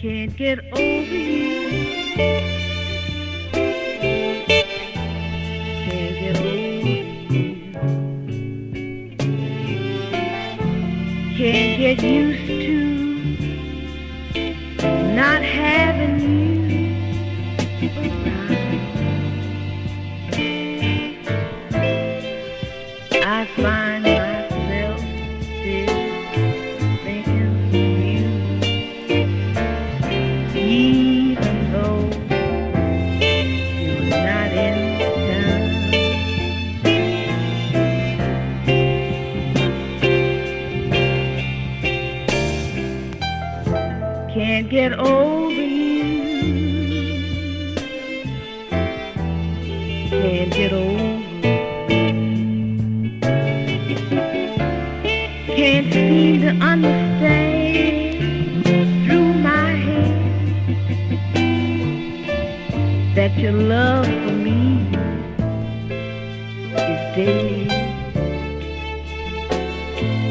Can't get over you. Can't get over you. Can't get used to not having you get over you. Can't get over. Understand through my that your love for me is dead.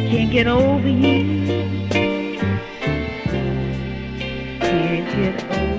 Can't get over you. Can't get over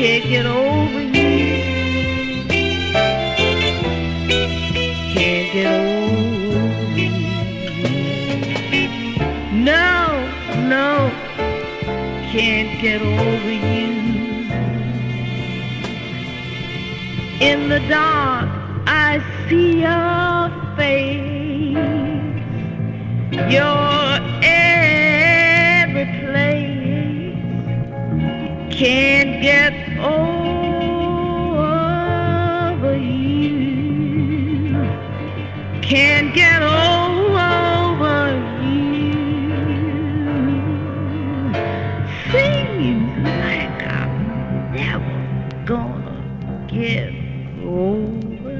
Can't get over you. Can't get over you. No, no, can't get over you. In the dark, I see your face, your every place. Can't get Can't get over you. Seems like I'm never gonna get over.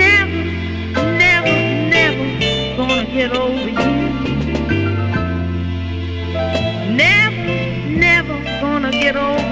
Never, never, never gonna get over you. Get you.